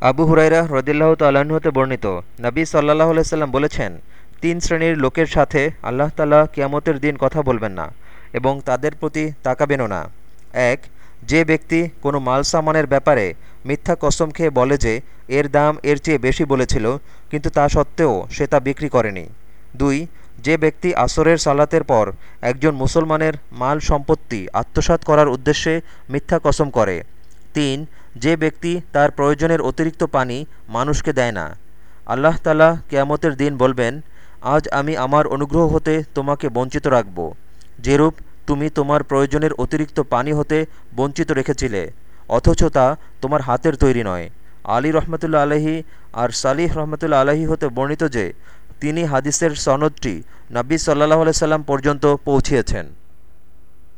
আবু হুরাইরা রদিল্লাহ তাল্লাহ্ন বর্ণিত, নবী সাল্লাহ সাল্লাম বলেছেন, তিন শ্রেণির লোকের সাথে আল্লাহ তালা কিয়ামতের দিন কথা বলবেন না এবং তাদের প্রতি তাকাবেনও না। এক, যে ব্যক্তি কোনো মাল সামানের ব্যাপারে মিথ্যা কসম খেয়ে বলে যে এর দাম এর চেয়ে বেশি বলেছিল, কিন্তু তা সত্ত্বেও সে তা বিক্রি করেনি। দুই, যে ব্যক্তি আসরের সালাতের পর একজন মুসলমানের মাল সম্পত্তি আত্মসাৎ করার উদ্দেশ্যে মিথ্যা কসম করে। তিন যে ব্যক্তি তার প্রয়োজনের অতিরিক্ত পানি মানুষকে দেয় না। আল্লাহ তালা কেয়ামতের দিন বলবেন, আজ আমি আমার অনুগ্রহ হতে তোমাকে বঞ্চিত রাখব। যেরূপ তুমি তোমার প্রয়োজনের অতিরিক্ত পানি হতে বঞ্চিত রেখেছিলে, অথচ তা তোমার হাতের তৈরি নয়। আলী রহমতুল্লা আলহি আর সালিহ রহমতুল্লা আলহি হতে বর্ণিত যে, তিনি হাদিসের সনদটি নব্বী সাল্লাহ সাল্লাম পর্যন্ত পৌঁছিয়েছেন।